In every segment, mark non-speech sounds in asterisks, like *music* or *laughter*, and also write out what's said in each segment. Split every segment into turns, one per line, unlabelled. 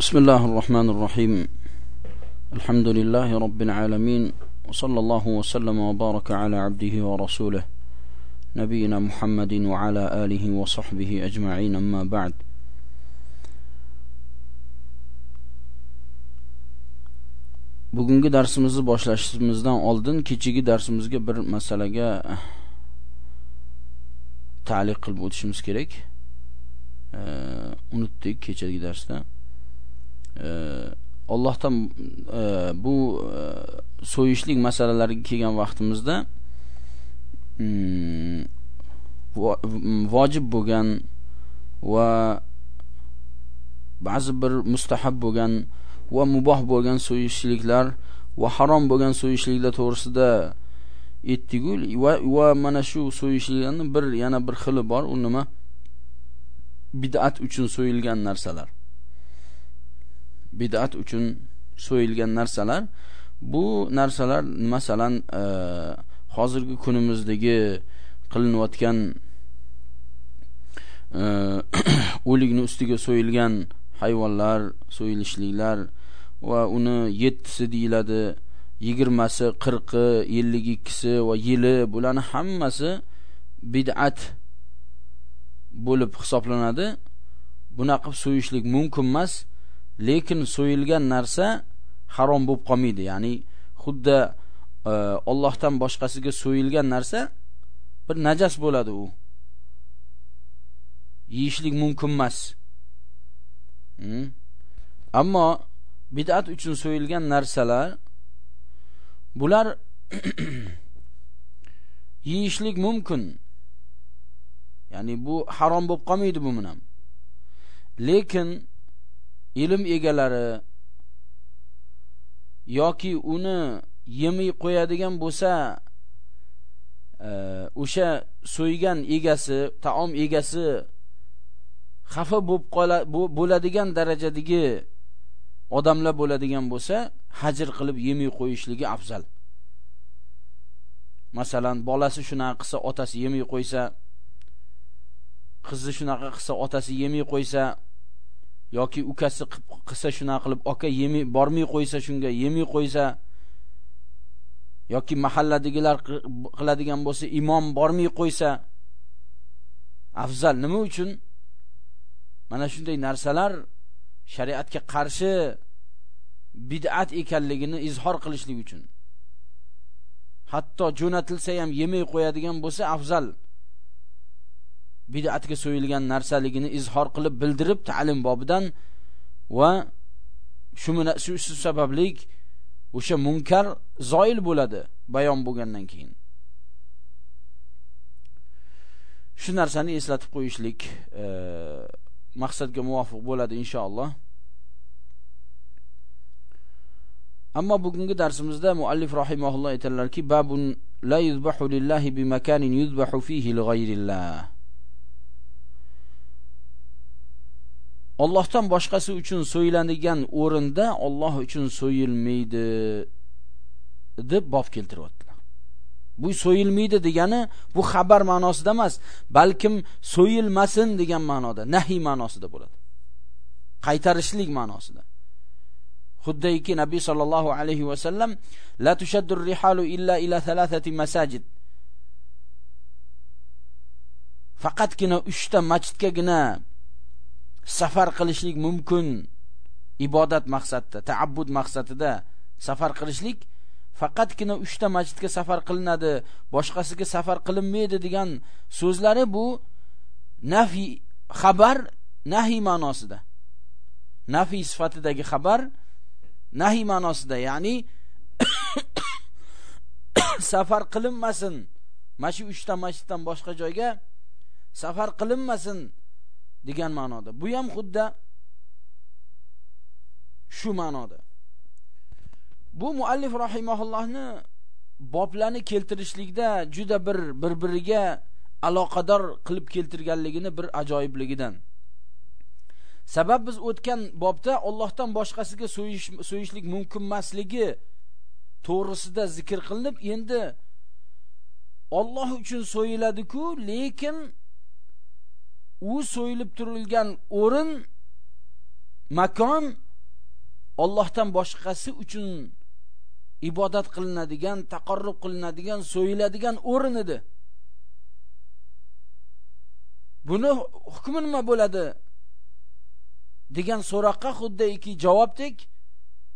بسم الله الرحمن الرحيم الحمد لله رب العالمين وصلى الله وسلم وبارك على عبده ورسوله نبينا محمد وعلى آله وصحبه أجمعين أما بعد bugungi darsimizni boshlashimizdan oldin kechagi darsimizga bir masalaga ta'liq qilib o'tishimiz kerak unutdik kechagi darsda Allohdan e, bu e, so'yishlik masalalariga kelgan vaqtimizda mm, mm, vojib bo'lgan va ba'zi bir mustahab bo'lgan va muboh bo'lgan so'yishliklar va harom bo'lgan so'yishliklar to'g'risida aytdiku va va mana shu so'yishliklarning bir yana bir xili bor. U nima? Bid'at uchun so'yilgan narsalar. Bid'at uchun so'yilgan narsalar. Bu narsalar masalan e, hozirgi kunimizdagi qilinayotgan e, *clears throat* o'likni ustiga so'yilgan hayvonlar so'yilishliklar va uni yettisi deyiladi yigirmasi qirqi ellik ikkisi va yili bularni hammasi bid'at bo'lib hisoblanadi. Bunaqa qilib so'yishlik mumkin emas. Lekin so'yilgan narsa harom bo'lib qolmaydi. Ya'ni xuddi e, Allohdan boshqasiga so'yilgan narsa bir najas bo'ladi u. Yeyishlik mumkin emas. Hmm? ammo bid'at uchun so'yilgan narsalar bular *clears throat* yeyishlik mumkin. Ya'ni bu harom bo'lib qolmaydi bu bilan lekin ilm egalari yoki uni yemay qo'yadigan bo'lsa e, o'sha so'ygan egasi taom egasi xafa bo'lib bo'ladigan darajadagi odamlar bo'ladigan bo'lsa hajr qilib yemay qo'yishligi afzal. Masalan bolasi shunaqa qilsa otasi yemay qo'ysa qizi shunaqa qilsa otasi yemay qo'ysa yoki ukasi qilsa shunaqa qilib aka yemay bormay qo'ysa shunga yemay qo'ysa yoki mahalladagilar qiladigan bo'lsa imom bormay qo'ysa afzal nima uchun? Mana shunday narsalar shariatga qarshi bid'at ekanligini izhor qilishlik uchun. Hatto jo'natilsa ham yemay qo'yadigan bo'lsa afzal. Bid'atga so'yilgan narsaligini izhor qilib bildirib ta'lim bobidan va shu shu sabablik o'sha munkar zoil bo'ladi bayon bo'lgandan keyin. Shu narsani eslatib qo'yishlik e, maqsadga muvofiq bo'ladi inshaalloh. Ammo bugungi darsimizda muallif rahimahulloh aytadilarki babun la yuzbahu lillahi bi makanin yuzbahu fihi li ghayrillah Allohdan boshqasi uchun so'yiladigan o'rinda Alloh uchun so'yilmaydi deb bob keltiryaptilar. Bu so'yilmaydi degani bu xabar ma'nosida emas, balkim so'yilmasin degan ma'noda, nahiy ma'nosida bo'ladi. Qaytarishlik ma'nosida. Xuddiki Nabiy sallallohu alayhi va sallam la tushaddu rihalu illa ila thalathati masajid. Faqatgina 3 ta masjidgagina safar qilishlik mumkin ibodat maqsadida taabbud maqsadida safar qilishlik faqatgina 3 ta masjidga safar qilinadi boshqasiga safar qilinmaydi degan so'zlari bu nafi xabar nahi ma'nosida. Nafi sifatidagi xabar nahi ma'nosida ya'ni *coughs* safar qilinmasin. Mana shu 3 ta masjiddan boshqa joyga safar qilinmasin. Degan ma'noda. Bu ham xuddi shu ma'noda. Bu muallif rahimahullohni boblarni keltirishlikda juda bir bir-biriga aloqador qilib keltirganligini bir ajoyibligidan. Sabab biz o'tgan bobda Allohdan boshqasiga so'yish so'yishlik mumkin emasligi to'g'risida zikr qilinib endi Alloh uchun so'yiladi-ku lekin u so'yilib turilgan o'rin makon Allohdan boshqasi uchun ibodat qilinadigan, taqarrub qilinadigan, so'yiladigan o'rin edi. Buni hukmi nima bo'ladi? degan so'roqqa xuddiki javobdek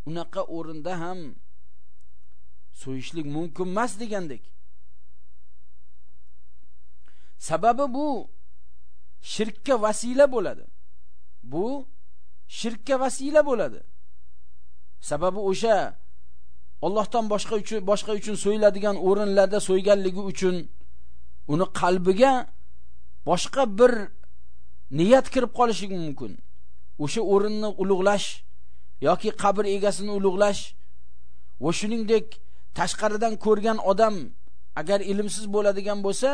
unaqa o'rinda ham so'yishlik mumkin emas degandek. Sababi bu shirkka vasila bo'ladi. Bu shirkka vasila bo'ladi. Sababi o'sha Allohdan boshqa uchun boshqa uchun so'yiladigan o'rinlarda so'yganligi uchun uni qalbiga boshqa bir niyat kirib qolishi mumkin. O'sha o'rinni ulug'lash yoki qabr egasini ulug'lash va shuningdek tashqaridan ko'rgan odam agar ilmsiz bo'ladigan bo'lsa,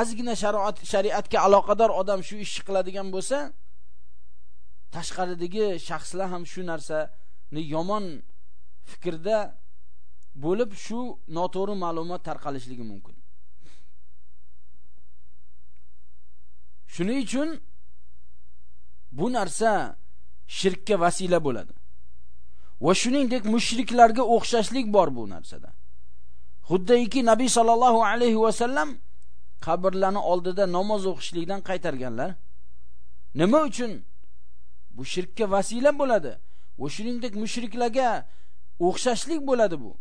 ozgina shariat shariatga aloqador odam shu ishni qiladigan bo'lsa, tashqaridagi shaxslar ham shu narsani yomon fikrda bo'lib shu noto'g'ri ma'lumot tarqalishligi mumkin. Shuning uchun bu narsa shirkka vasila bo'ladi. Va shuningdek mushriklarga o'xshashlik bor bu narsada. Xuddiki Nabiy sallallohu alayhi va sallam qabrlarni oldida namoz o'qishlikdan qaytarganlar. Nima uchun? Bu shirkka vasila bo'ladi. Va shuningdek mushriklarga o'xshashlik bo'ladi bu.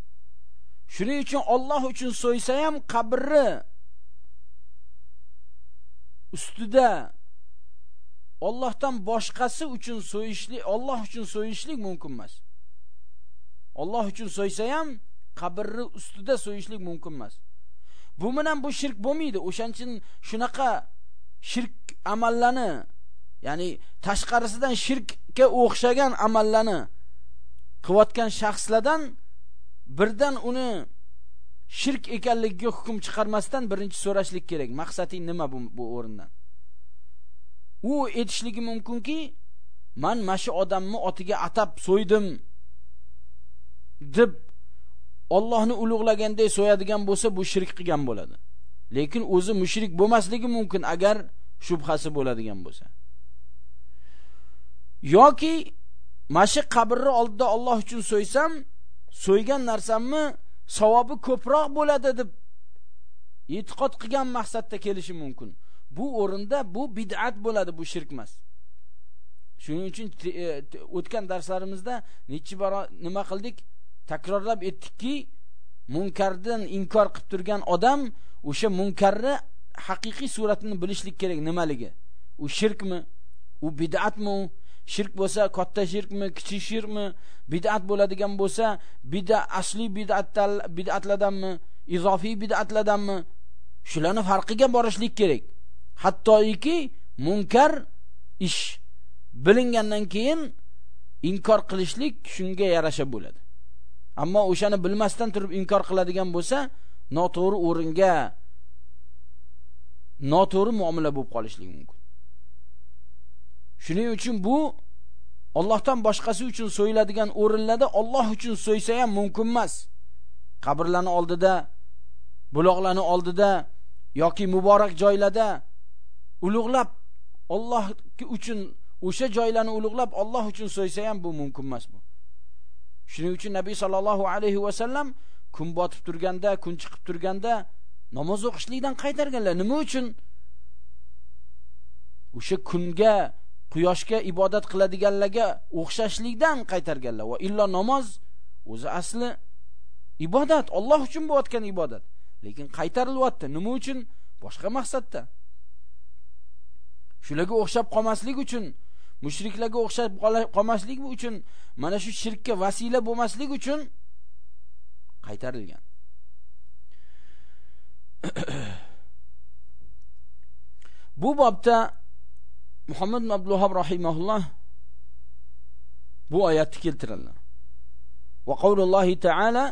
Shuning uchun Alloh uchun so'ysa ham qabrni ustida Allohdan boshqasi uchun so'yishlik, Alloh uchun so'yishlik mumkin emas. Alloh uchun so'ysa ham qabrni ustida so'yishlik mumkin emas. Bu bilan bu shirk bo'lmaydi. O'shaning uchun shunaqa shirk amallarni, ya'ni tashqarisidan shirkka o'xshagan amallarni qilayotgan shaxslardan birdan uni shirk ekanligiga hukm chiqarmasdan birinchi so'rashlik kerak. Maqsading nima bu, bu o'rindan? U etishligi mumkinki, men mashi odamni otiga atab so'ydim deb Allohni ulug'laganday so'yadigan bo'lsa, bu shirk qilgan bo'ladi. Lekin o'zi mushrik bo'lmasligi mumkin agar shubhasi bo'ladigan bo'lsa. yoki mashi qabrni oldida Alloh uchun so'ysam, so'ygan narsamni savobi ko'proq bo'ladi deb e'tiqod qilgan maqsadda kelishi mumkin. Bu o'rinda bu bid'at bo'ladi, bu shirk emas. Shuning uchun e, o'tgan darslarimizda necha bor nima qildik? Takrorlab aytdikki munkardan inkor qilib turgan odam o'sha munkarni haqiqiy suratini bilishlik kerak nimaligi. U shirkmi? U bid'atmi shirk bo'lsa katta shirkmi kichik shirkmi? Bid'at bo'ladigan bo'lsa bid'a asli bid'atdan bid'atlardanmi izofiy bid'atlardanmi shularni farqiga borishlik kerak. Hattoiki munkar ish bilingandan keyin inkor qilishlik shunga yarasha bo'ladi. Ammo o'shani bilmasdan turib inkor qiladigan bo'lsa noto'g'ri o'ringa noto'g'ri muomala bo'lib qolishligi mumkin. Shuning uchun bu Allohdan boshqasi uchun so'yiladigan o'rinlarda Alloh uchun so'ysa ham mumkin emas. Qabrlarning oldida buloqlarning oldida yoki muborak joylarda ulug'lab Alloh uchun o'sha joylarni ulug'lab Alloh uchun so'ysa ham bu mumkin emas bu. Shuning uchun Nabiy sallallohu alayhi va sallam kun botib turganda, kun chiqib turganda namoz o'qishlikdan qaytarganlar. Nima uchun? O'sha kunga, quyoshga ibodat qiladiganlarga o'xshashlikdan qaytarganlar. Va illo namoz o'zi asli ibodat, Alloh uchun bo'layotgan ibodat. Lekin qaytarilyapti. Nima uchun? Boshqa maqsadda. Shularga o'xshab qolmaslik uchun mushriklarga o'xshab qolmaslik uchun mana shu shirkka vasila bo'lmaslik uchun qaytarilgan. *clears throat* Bu bobda Muhammad ibn Abdulloh rahimahulloh bu oyatni keltiradilar. Va qavlullohi ta'ala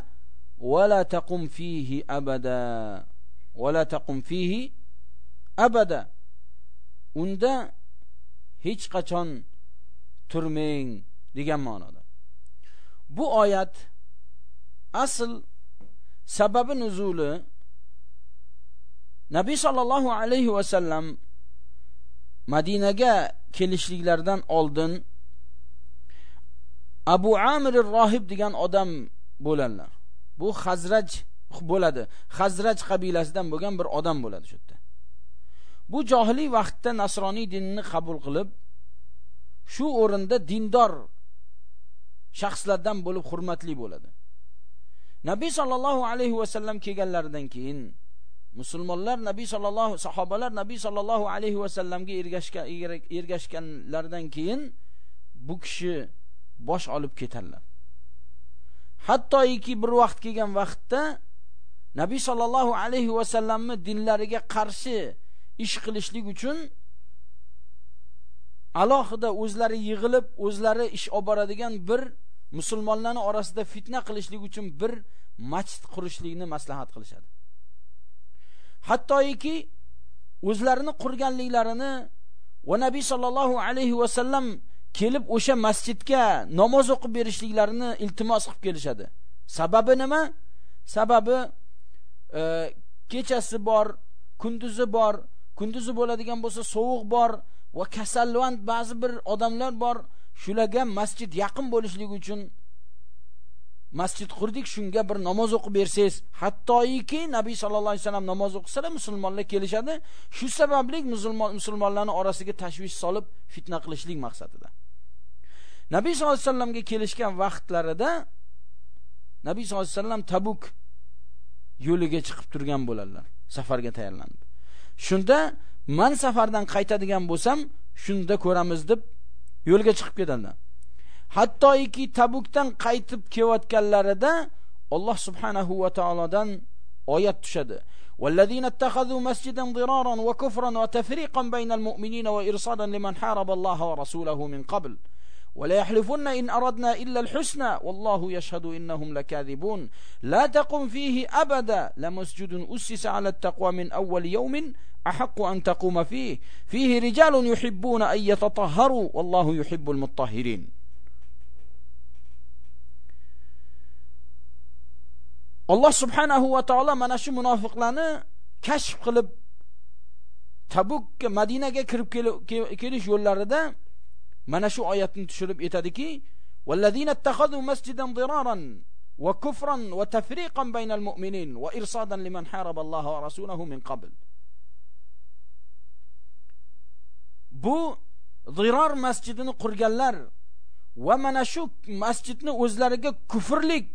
va la taqum fihi abada va la taqum fihi abada. Unda hech qachon turmang degan ma'noda. Bu oyat asl sababi nuzuli Nabiy sallallohu alayhi va sallam Madinaga kelishliklaridan oldin Abu Amir rohib degan odam bo'lanlar. Bu Xazraj bo'ladi. Xazraj qabilasidan bo'lgan bir odam bo'ladi shu yerda. Bu johiliy vaqtda nasroniy dinni qabul qilib, shu o'rinda dindor shaxslardan bo'lib hurmatli bo'ladi. Nabiy sallallohu alayhi va sallam kelganlaridan keyin musulmonlar Nabiy sallallohu sahobalar Nabiy sallallohu alayhi va sallamga ergashgan ergashganlaridan keyin bu kishi bosh olib ketarlar hattoiki bir vaqt kelgan vaqtda Nabiy sallallohu alayhi va sallamni dinlariga qarshi ish qilishlik uchun alohida o'zlari yig'ilib, o'zlari ish olib boradigan bir musulmonlarning orasida fitna qilishlik uchun bir masjid qurishlikni maslahat qilishadi. hattoiki o'zlarini qurganliklarini va Nabiy sallallohu alayhi va sallam kelib o'sha masjidga namoz o'qib berishliklarini iltimos qilib kelishadi. Sababi nima? Sababi e, kechasi bor, kunduzi bor, kunduzi bo'ladigan bo'lsa sovuq bor va kasalvand ba'zi bir odamlar bor. Shularga masjid yaqin bo'lishligi uchun masjid qurdik, shunga bir namoz o'qib bersangiz, hattoiki Nabiy sallallohu alayhi vasallam namoz o'qisalar musulmonlar kelishadi. Shu sababli musulmon musulmonlarning orasiga tashvish solib fitna qilishlik maqsadida. Nabiy sallallohu alayhi vasallamga kelishgan vaqtlarida Nabiy sallallohu alayhi vasallam Tabuk yo'liga chiqib turgan bo'ladilar, safarga tayyorlanib. Shunda man safardan qaytadigan bo'lsam, shunda ko'ramiz deb yo'lga chiqib ketadilar. Hattoki Tabukdan qaytib kelayotganlarida Alloh subhanahu va taolodan oyat tushadi. والذين اتخذوا مسجدا ضرارا وكفرا وتفريقا بين المؤمنين وإرصادا لمن حارب الله ورسوله من قبل ولا يحلفن إن أردنا إلا الحسنى والله يشهد إنهم لكاذبون. لا تقم فيه أبدا لمسجد أسس على التقوى من أول يوم أحق أن تقوم فيه. فيه رجال يحبون أن يتطهروا والله يحب المطهرين. الله سبحانه وتعالى أشي منافق لنا كشف قلب. tabuk madinaga kirib kelish mana shu oyatni tushirib aytadiki والذين اتخذوا مسجدا ضرارا وكفرا وتفريقا بين المؤمنين وإرصادا لمن حارب الله ورسوله من قبل bu zirar masjidini qurganlar va mana shu masjidni o'zlariga kufrlik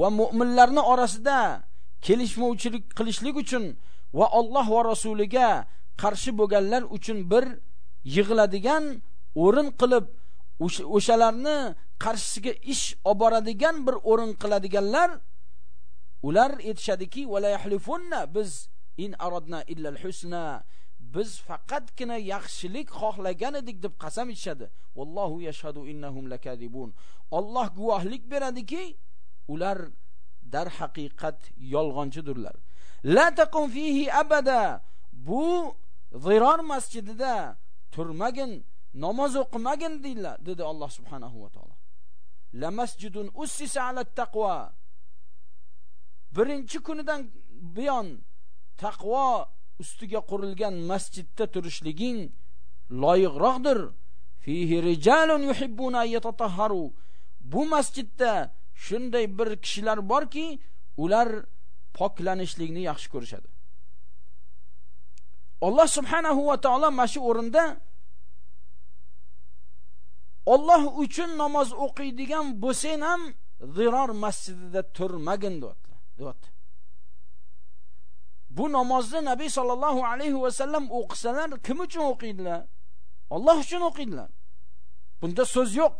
va mu'minlarni orasida kelishmovchilik qilishlik uchun va Alloh va rasuliga qarshi bo'lganlar uchun bir yig'iladigan o'rin qilib o'shalarni qarshisiga ish olib boradigan bir o'rin qiladiganlar ular aytishadiki yahlifunna biz in aradna illal husna biz faqatgina yaxshilik xohlagan edik deb qasam ichishadi. Vallohu yashhadu innahum lakadibun. Alloh guvohlik beradiki ular dar haqiqat yolg'onchidirlar la taqum fihi abada. Bu zirar masjidida turmagin namoz o'qimagin deydilar dedi Alloh subhanahu va taolo. La masjidun ussisa ala taqvo birinchi kunidan buyon taqvo ustiga qurilgan masjidda turishliging loyiqroqdir. Fihi rijalun yuhibbuna yatatahharu. Bu masjidda shunday bir kishilar borki ular poklanishlikni yaxshi ko'rishadi. Alloh subhanahu va taolo mana shu o'rinda Alloh uchun namoz o'qiydigan bo'lsang ham ziror masjidida turmagin deyapti. Bu namozni Nabiy sallallohu alayhi va sallam o'qisalar, kim uchun o'qiydilar? Alloh uchun o'qiydilar. Bunda so'z yo'q.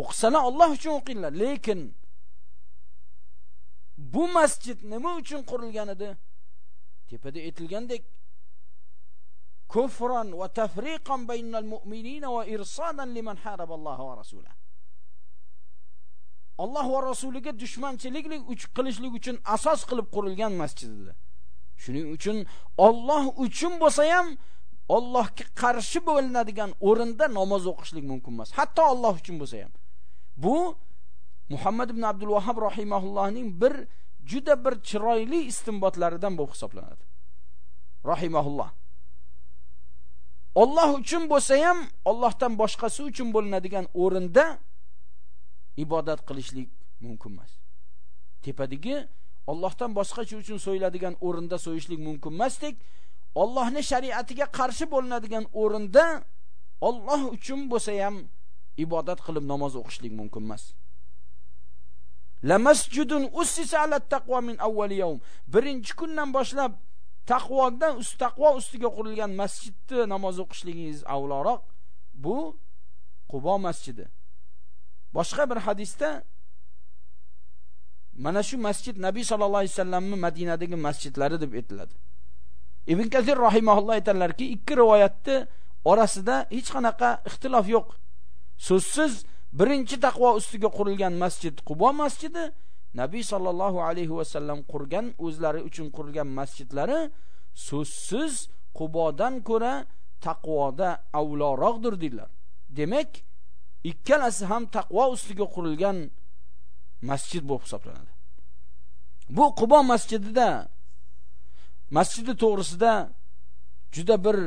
O'qisalar Alloh uchun o'qiydilar, lekin bu masjid nima uchun qurilgan edi? Tepada aytilgandek كفرا وتفريقا بين المؤمنين وإرصادا لمن حارب الله ورسوله Alloh va rasuliga dushmanchilik qilishlik uchun asos qilib qurilgan masjid edi. Shuning uchun Alloh uchun bo'lsa ham Allohga qarshi bo'linadigan o'rinda namoz o'qishlik mumkin emas. Hatto Alloh uchun bo'lsa ham. Bu Muhammad ibn Abdul Wahhab rahimahullohning bir juda bir chiroyli istinbotlaridan bo'lib hisoblanadi. Rahimahulloh. Alloh uchun bo'lsa ham Allohdan boshqasi uchun bo'linadigan o'rinda ibodat qilishlik mumkin emas. Tepadagi Allohdan boshqacha uchun so'yiladigan o'rinda so'yishlik mumkin emasdek Allohning shariatiga qarshi bo'linadigan o'rinda Alloh uchun bo'lsa ham ibodat qilib namoz o'qishlik mumkin emas. La masjidun ussisa ala taqvo min awwal yawm. Birinchi kundan boshlab taqvodan ust taqvo ustiga qurilgan masjidni namoz o'qishligingiz avloroq bu Qubo masjidi. Boshqa bir hadisda mana shu masjid nabiy sallallohu alayhi vasallamning madinadagi masjidlari deb aytiladi. Ibn kasir rahimahulloh aytadilarki ikki rivoyatni orasida hech qanaqa ixtilof yo'q. So'zsiz birinchi taqvo ustiga qurilgan masjid qubo masjidi nabiy sallallohu alayhi vasallam qurgan o'zlari uchun qurilgan masjidlari so'zsiz qubodan ko'ra taqvoda avloroqdir dedilar. Demak ikkalasi ham taqvo ustiga qurilgan masjid bo'lib hisoblanadi. Bu qubo masjidida masjidi to'g'risida juda bir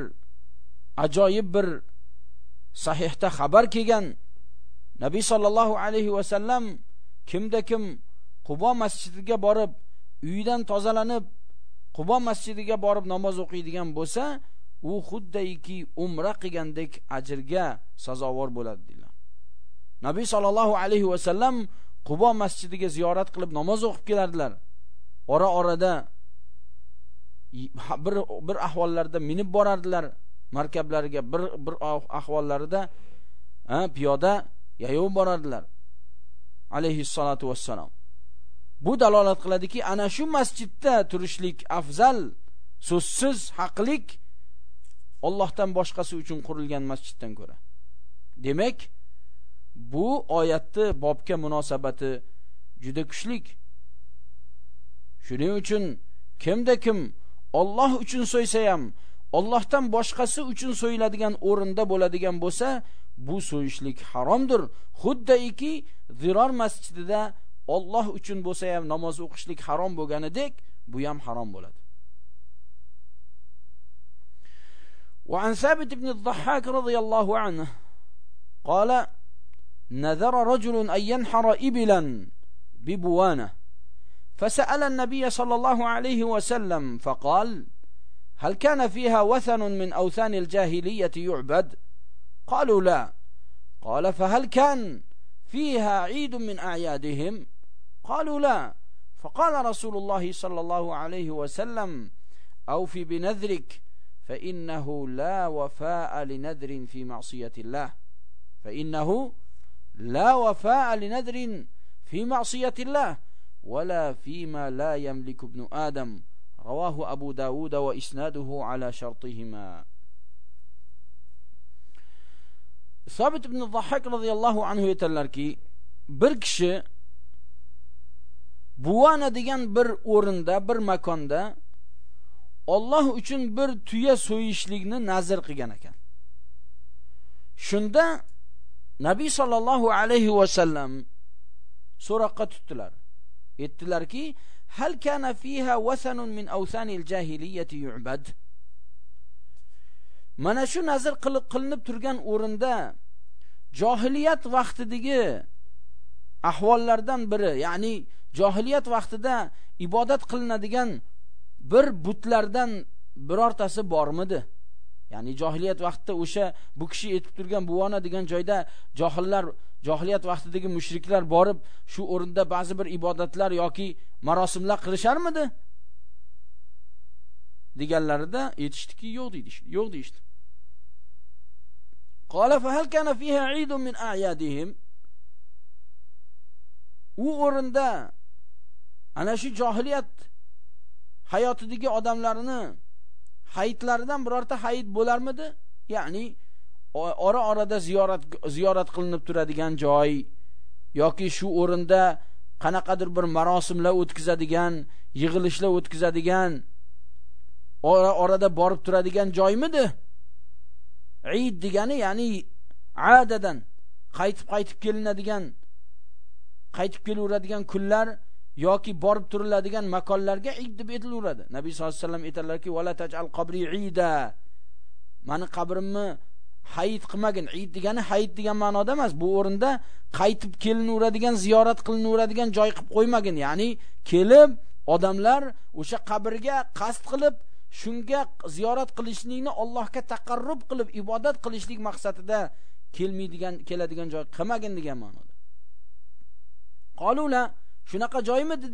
ajoyib bir sahihda xabar kelgan nabiy sollallohu alayhi vasallam kimda kim qubo masjidiga borib uydan tozalanib qubo masjidiga borib namoz o'qiydigan bo'lsa u xuddayki umra qilgandek ajrga sazovor bo'ladi deydilar nabiy sallallohu alayhi va sallam Qubo masjidiga ziyorat qilib namoz o'qib kelardilar. Ora-orada bir bir ahvollarda minib borardilar markablariga, bir bir ahvollarida piyoda yayov borardilar. Alayhi salatu vassalam. Bu dalolat qiladiki, ana shu masjidda turishlik afzal, so'zsiz haqlik Allohdan boshqasi uchun qurilgan masjiddan ko'ra. Demak, bu oyatni bobga munosabati juda kuchlik shuning uchun kimda kim Alloh uchun so'ysa ham Allohdan boshqasi uchun so'yiladigan o'rinda bo'ladigan bo'lsa bu so'yishlik haromdir xuddiki ziror masjidida Alloh uchun bo'lsa ham namoz o'qishlik harom bo'lganidek bu ham harom bo'ladi. وعن ثابت بن الضحاك رضي الله عنه قال نذر رجل أن ينحر إبلا ببوانة فسأل النبي صلى الله عليه وسلم فقال هل كان فيها وثن من أوثان الجاهلية يعبد قالوا لا قال فهل كان فيها عيد من أعيادهم قالوا لا. فقال رسول الله صلى الله عليه وسلم أوفي بنذرك فإنه لا وفاء لنذر في معصية الله. فإنه لا وفاء لنذر في معصية الله ولا فيما لا يملك ابن آدم. رواه أبو داود وإسناده على شرطهما. Sabit ibn Zahhak radhiyallohu anhu aytadilarki, bir kishi Buvana degan bir o'rinda, bir makonda Alloh uchun bir tuya so'yishlikni nazr qilgan ekan. Shunda nabiy sallallohu alayhi va sallam so'roqqa tutdilar aytdilarki hal kana fiha wasanun min awsanil jahiliyyati yu'bad mana shu nazr qilib qilinib turgan o'rinda johiliyat vaqtidagi ahvollardan biri ya'ni jahiliyat vaqtida ibodat qilinadigan bir butlardan birortasi bormidi? Ya'ni jahiliyat vaqtida o'sha bu kishi aytib turgan buvona degan joyda jahillar, jahiliyat vaqtidagi mushriklar borib, shu o'rinda ba'zi bir ibodatlar yoki marosimlar qilisharmidi? deganlarida aytishdiki, yo'q deydi. Yo'q deydi. Qala fa hal kana fiha 'idun min a'yadihim? U o'rinda ana shu johiliyat hayotidagi odamlarni hayitlaridan birorta hayit bo'larmidi? Ya'ni ora orada ziyorat ziyorat qilinib turadigan joy yoki shu o'rinda qanaqadir bir marosimlar o'tkazadigan yig'ilishlar o'tkazadigan ora orada borib turadigan joymidi Eid degani ya'ni adadan qaytib qaytib kelinadigan qaytib kelaveradigan kunlar yoki borib turiladigan makonlarga id deb aytilaveradi nabiy sallallohu alayhi vasallam aytadilarki vala tajal qabri ida. Mani qabrimni hayit qilmagin. Id degani hayit degan ma'noda emas. Bu o'rinda qaytib kelinaveradigan ziyorat qilinaveradigan joy qilib qo'ymagin. Ya'ni kelib odamlar o'sha qabrga qasd qilib shunga ziyorat qilishlikni Allohga taqarrub qilib ibodat qilishlik maqsadida kelmaydigan keladigan joy qilmagin degan ma'noda. Qolula shunaqa joymidi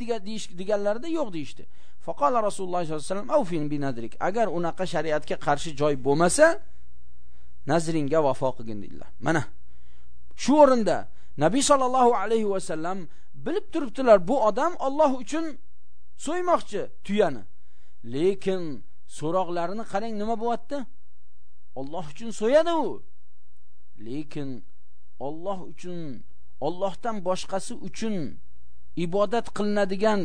deganlarida yo'q deyishdi. Faqala rasululloh sollallohu alayhi vasallam avfin binadrik agar unaqa shariatga qarshi joy bo'lmasa nazringga vafo qilgin dedilar. Mana shu o'rinda nabiy sollallohu alayhi vasallam bilib turibdilar bu odam Alloh uchun so'ymoqchi tuyani. Lekin so'roqlarini qarang nima bo'lyapti Alloh uchun so'yadi u. Lekin Alloh uchun Allohdan boshqasi uchun ibodat qilinadigan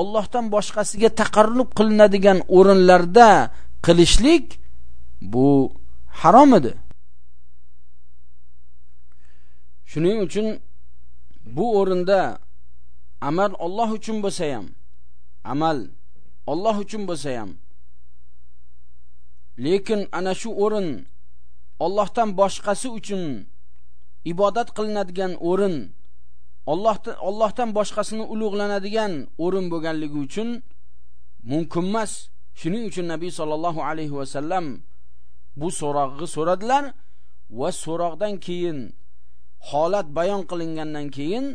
Allohdan boshqasiga taqarrub qilinadigan o'rinlarda qilishlik bu harom edi. Shuning uchun bu o'rinda amal Alloh uchun bo'lsa ham, amal Alloh uchun bo'lsa ham lekin ana shu o'rin Allohdan boshqasi uchun ibodat qilinadigan o'rin Allohdan Allohdan boshqasini ulug'lanadigan o'rin bo'lganligi uchun mumkin emas. Shuning uchun Nabiy sollallohu alayhi va sallam bu so'roqni so'radilar va so'roqdan keyin holat bayon qilingandan keyin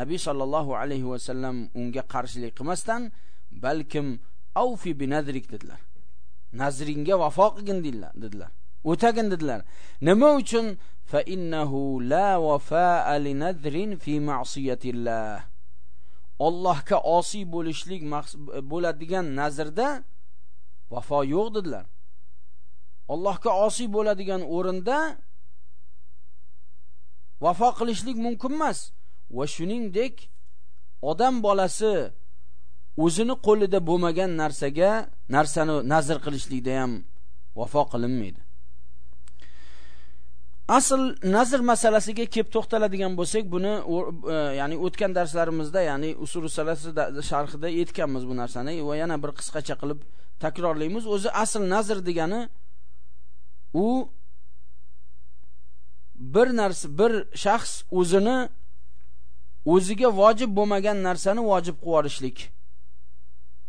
Nabiy sollallohu alayhi va sallam unga qarshilik qilmasdan balkim awfi binadrik dedilar. Nazringga vafo qilgin dedilar. O'tagin dedilar. Nima uchun fa innahu la wafa'a li nadrin fi ma'siyatillah. Allohga osiy bo'lishlik bo'ladigan nazrda vafo yo'q dedilar. Allohga osiy bo'ladigan o'rinda vafo qilishlik mumkin emas va shuningdek odam bolasi o'zini qo'lida bo'lmagan narsaga narsani nazr qilishlikda ham vafo qilinmaydi. Asl nazr masalasiga kelib to'xtaladigan bo'lsak, buni e, ya'ni o'tgan darslarimizda, ya'ni usul salasi sharhida aytganmiz bu narsani va yana bir qisqacha qilib takrorlaymiz. O'zi asl nazr degani u bir narsa bir shaxs o'zini o'ziga vojib bo'lmagan narsani vojib qilib yuborishlik.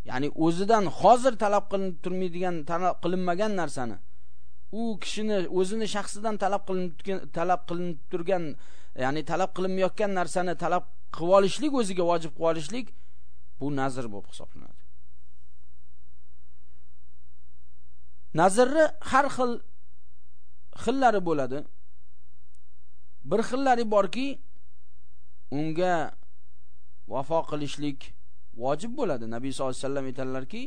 Ya'ni o'zidan hozir talab qilinib turmaydigan, talab qilinmagan narsani u kishini o'zini shaxsidan talab qilinib talab qilinib turgan ya'ni talab qilinmayotgan narsani talab qilib olishlik o'ziga vojib qilib olishlik bu nazr bo'lib hisoblanadi. Nazrni har xil xillari bo'ladi. Bir xillari borki unga vafo qilishlik vojib bo'ladi. Nabiy sollallohu alayhi vasallam aytadilarki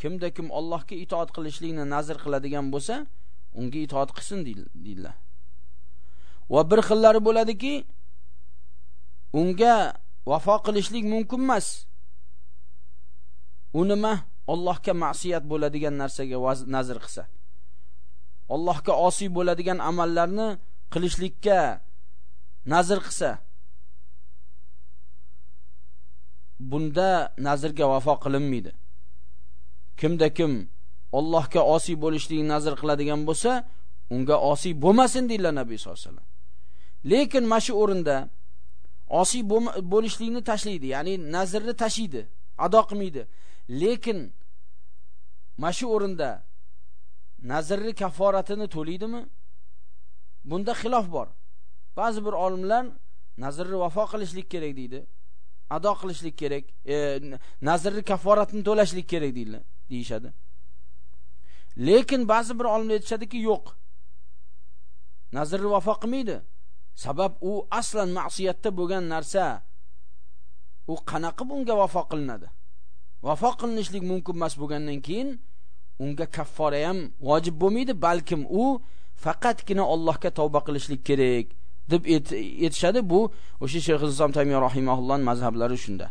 kimda kim Allohga itoat qilishlikni nazr qiladigan bo'lsa unga itoat qilsin deydilar. Va bir xillari bo'ladiki unga vafo qilishlik mumkin emas. U nima? Allohga ma'siyat bo'ladigan narsaga nazr qilsa. Allohga osiy bo'ladigan amallarni qilishlikka nazr qilsa bunda nazrga vafo qilinmaydi. Kimda kim Allohga osiy bo'lishlikni nazr qiladigan bo'lsa, unga osiy bo'lmasin deydilar Nabiy sollallohu alayhi vasallam. Lekin mana shu o'rinda osiy bo'lishlikni tashlaydi, ya'ni nazrni tashlaydi, ado qilmaydi. Lekin mana shu o'rinda nazrni kaforatini to'laydimi? Bunda xilof bor. Ba'zi bir olimlar nazrni vafo qilishlik kerak deydi. Ado qilishlik kerak, e, nazrni kaforatini to'lashlik kerak deydilar, deyishadi. Lekin ba'zi bir olimlar aytishadiki yo'q. Nazrni vafo qilmaydi. Sabab u aslan ma'siyatda bo'lgan narsa. U qanaqa bunga vafo qilinadi? Vafo qilinishlik mumkin emas bo'lgandan keyin unga kaffora ham vojib bo'lmaydi balkim u faqatgina Allohga tavba qilishlik kerak deb aytishadi bu o'sha shayx islom Taymiy rahimahullohning mazhablari shunda.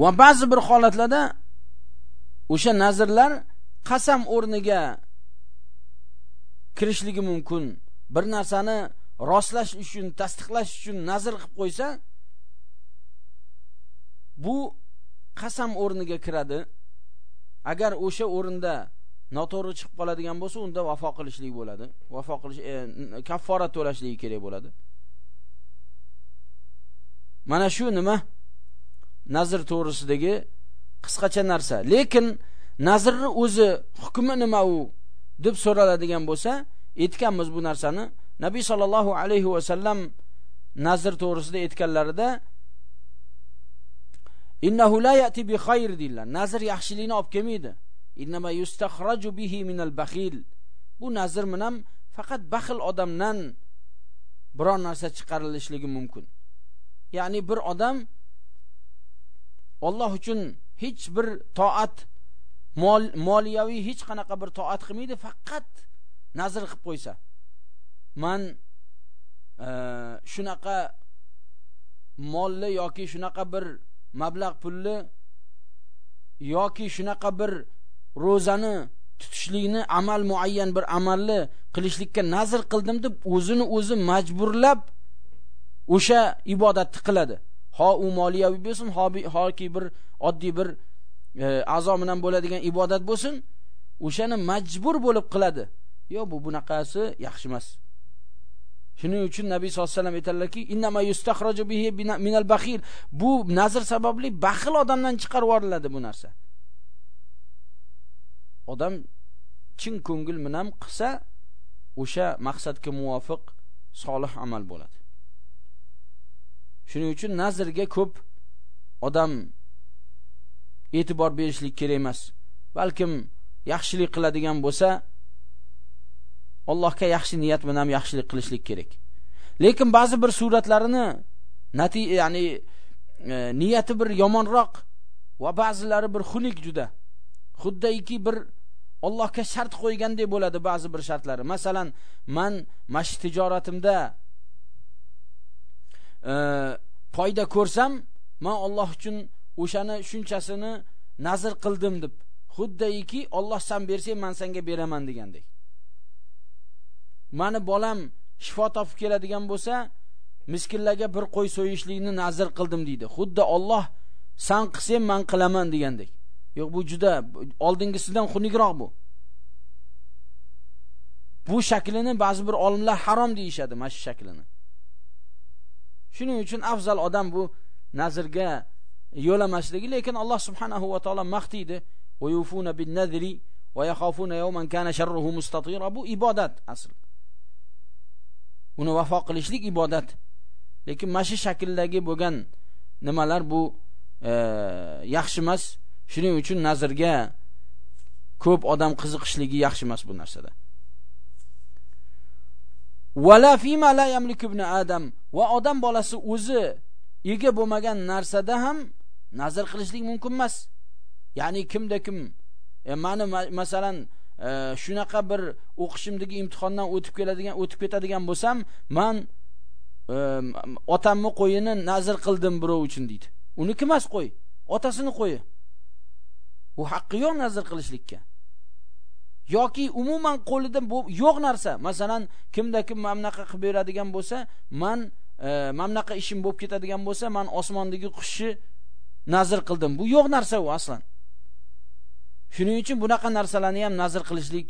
Va ba'zi bir holatlarda o'sha nazrlar qasam o'rniga kirishligi mumkin. Bir narsani rostlash uchun tasdiqlash uchun nazr qilib qo'ysa bu qasam o'rniga kiradi. Agar o'sha o'rinda noto'g'ri chiqib qoladigan bo'lsa unda vafo qilishlik bo'ladi. Vafo qilish e, kafforat to'lashligi kerak bo'ladi. Mana shu nima? Nazr to'g'risidagi qisqacha narsa. Lekin nazrni o'zi hukmi nima u deb so'raladigan bo'lsa aytganmiz bu narsani. Nabiy sollallohu alayhi vasallam nazr to'g'risida aytganlarida innahu la yati bi khayr deydilar. Nazr yaxshilikni olib kelmaydi. Innama yustakhraju bihi min al bakhil. Bu nazr bilan faqat baxil odamdan biror narsa chiqarilishligi mumkin. Ya'ni bir odam Alloh uchun hech bir toat mol moliyaviy hech qanaqa bir toat qilmaydi faqat nazr qilib qo'ysa. Man e, shunaqa molli yoki shunaqa bir mablag' pulli yoki shunaqa bir ro'zani tutishlikni amal muayyan bir amalni qilishlikka nazr qildim deb o'zini o'zi majburlab o'sha ibodatni qiladi. Ho u moliyaviy bo'lsin hoki bir oddiy bir e, a'zo bilan bo'ladigan ibodat bo'lsin o'shani majbur bo'lib qiladi. Yo bu bunaqasi yaxshi emas. Shuning uchun nabiy sollallohu alayhi vasallam aytadilarki innama bihi minal bakhil. Bu nazr sababli baxil odamdan chiqarib yuboriladi bu narsa. Odam chin ko'ngil bilan qilsa o'sha maqsadga muvofiq solih amal bo'ladi. Shuning uchun nazrga ko'p odam e'tibor berishlik kerak emas. Balkim yaxshilik qiladigan bo'lsa Allohga yaxshi niyat bilan ham yaxshilik qilishlik kerak. Lekin ba'zi bir suratlarini nati ya'ni e, niyati bir yomonroq va ba'zilari bir xunuk juda. Xuddiki bir Allohga shart qo'ygandek bo'ladi ba'zi bir shartlari. Masalan man mash tijoratimda foyda ko'rsam man Alloh uchun o'shani shunchasini nazr qildim deb xuddiki Alloh san bersang man senga beraman degandek. Mani bolam shifo topib keladigan bo'lsa miskinlarga bir qo'y so'yishlikni nazr qildim deydi. Xuddi Alloh san qilsang man qilaman degandek. Yo'q bu juda oldingisidan xunukroq bu. Bu shaklini ba'zi bir olimlar harom deyishadi mana shu shaklini. Shuning uchun afzal odam bu nazrga yo'lamasligi lekin Alloh subhanahu va taolo maqtiydi va yufuna bin nadri va yakhafuna yawman kana sharruhu mustatira. Bu ibodat asl. Uni vafo qilishlik ibodat. Lekin mana shu shakldagi bo'lgan nimalar bu e, yaxshi emas. Shuning uchun nazrga ko'p odam qiziqishligi yaxshi emas bu narsada. Wala fima la yamliku ibn adam. Va odam bolasi o'zi ega bo'lmagan narsada ham nazr qilishlik mumkin emas. Ya'ni kimda kim. E, mani masalan e, shunaqa bir o'qishimdagi imtihondan o'tib keladigan o'tib ketadigan bo'lsam men e, otamni qo'yini nazr qildim birov uchun deydi. Uniki emas qo'y otasini qo'yi. U haqqi yo'q nazr qilishlikka. Yoki umuman qo'lida yo'q narsa. Masalan kimda kim mamnaqa qilib beradigan bo'lsa man e, mana bunaqa ishim bo'lib ketadigan bo'lsa man osmondagi qushni nazr qildim. Bu yo'q narsa u aslan. Shuning uchun bunaqa narsalarni ham nazr qilishlik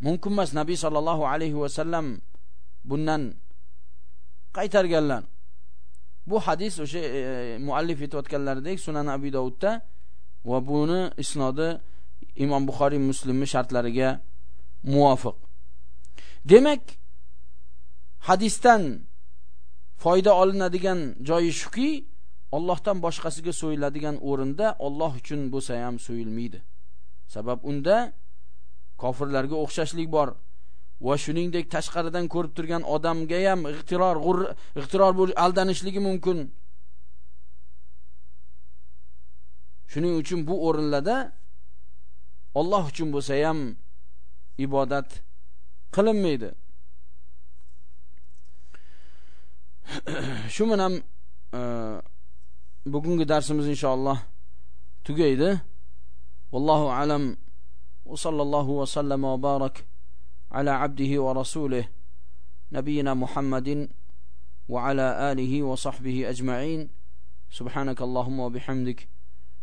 mumkin emas. Nabiy sollallohu alayhi vasallam bundan qaytarganlar. Bu hadis o'sha e, e muallif aytayotganlaridek sunan abi dovudda va buni isnodi imom buxoriy muslimni shartlariga muvofiq. Demak hadisdan foyda olinadigan joyi shuki Allohdan boshqasiga so'yiladigan o'rinda Alloh uchun bo'lsa ham so'yilmaydi. Sabab unda kofirlarga o'xshashlik bor. Va shuningdek tashqaridan ko'rib turgan odamga ham ixtiror g'ur ixtiror bo'lish aldanishligi mumkin. Shuning uchun bu o'rinlarda Alloh uchun bo'lsa ham ibodat qilinmaydi shu bilan e, bugungi darsimiz inshaalloh tugaydi vallohu alam va sallallohu va sallama va barak ala abdihi va rasulih nabiyina muhammadin va sahbihi ajma'in subhanaka allahumma wa bihamdik